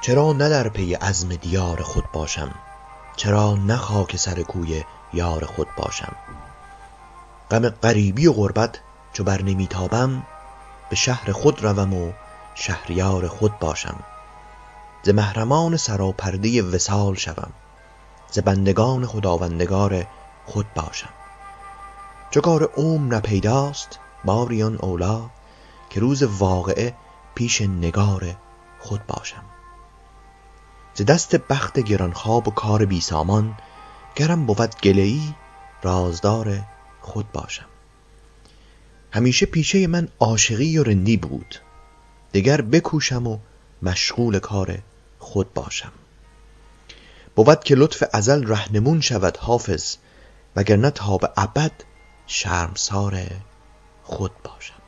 چرا نه در پی عزم دیار خود باشم؟ چرا نه خاک سر کوی یار خود باشم؟ غم غریبی و غربت چو بر نمیتابم به شهر خود روم و شهریار خود باشم. ز محرمان سراپرده وصال شوم ز بندگان خداوندگار خود باشم. چو کار عمر نپیداست باری آن اولی که روز واقعه پیش نگار خود باشم. دست بخت گرانخواب و کار بی سامان گرم بود گله ای رازدار خود باشم. همیشه پیشه من عاشقی و رندی بود. دگر بکوشم و مشغول کار خود باشم. بود که لطف ازل رهنمون شود حافظ وگرنه تا به ابد شرمسار خود باشم.